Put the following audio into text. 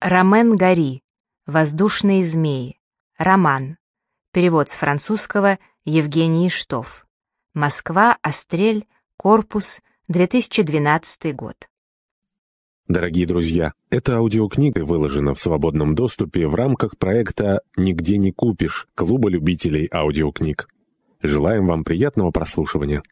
Ромен Гари. Воздушные змеи. Роман. Перевод с французского Евгений Штоф. Москва, Острель, Корпус, 2012 год. Дорогие друзья, эта аудиокнига выложена в свободном доступе в рамках проекта «Нигде не купишь» Клуба любителей аудиокниг. Желаем вам приятного прослушивания.